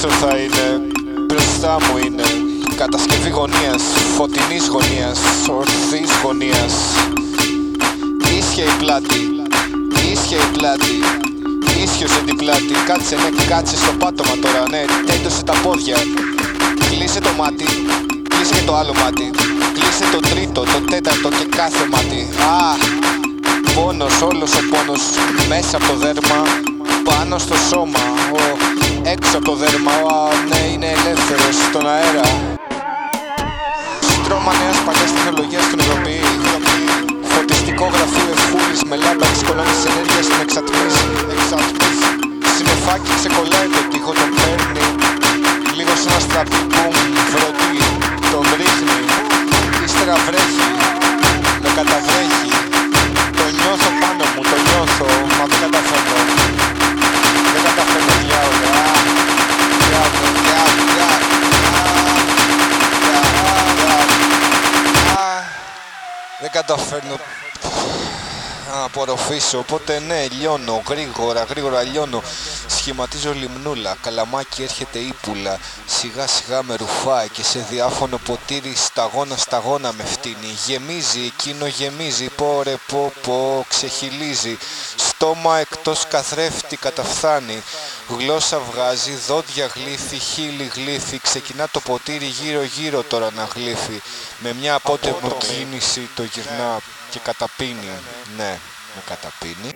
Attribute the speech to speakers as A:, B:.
A: πίσω θα είναι, μπροστά μου είναι. Κατασκευή γωνίας, φωτεινής γωνίας, ορθής γωνίας. Ίσια η πλάτη, ίσια η πλάτη. Ίσιος την πλάτη, κάτσε ναι, κάτσε στο πάτωμα τώρα, ναι, τέντωσε τα πόδια. Κλείσε το μάτι, κλείσε το άλλο μάτι. Κλείσε το τρίτο, το τέταρτο και κάθε μάτι. Α, πόνος, όλος ο πόνος μέσα από το δέρμα πάνω στο σώμα έξω από το δέρμα, ο, ναι είναι ελεύθερος στον αέρα. Στρώμα νέας παλιάς τεχνολογίας στην Ευρωπή Φωτιστικό γραφείο εφούλης με λάμπα της κολόνης ενέργειας στην εξατμίση. Συνεφάκι ξεκολλάει το τείχο, τον παίρνει. Λίγος σαν ένας στραπή μπουμ, βροντί, τον ρίχνει. Ύστερα βρέχει, με καταβρέχει δεν καταφέρνω να απορροφήσω. Οπότε ναι λιώνω γρήγορα γρήγορα λιώνω. Σχηματίζω λιμνούλα. Καλαμάκι έρχεται ύπουλα. Σιγά σιγά με ρουφάει και σε διάφωνο ποτήρι σταγόνα σταγόνα με φτύνει. Γεμίζει εκείνο γεμίζει. Πω ρε πω πω ξεχυλίζει Τόμα εκτός καθρέφτη καταφθάνει, γλώσσα βγάζει, δόντια γλύφει, χίλι γλύφει, ξεκινά το ποτήρι γύρω γύρω τώρα να γλύφει, με μια απότεμο κίνηση το γυρνά και καταπίνει, ναι, με καταπίνει.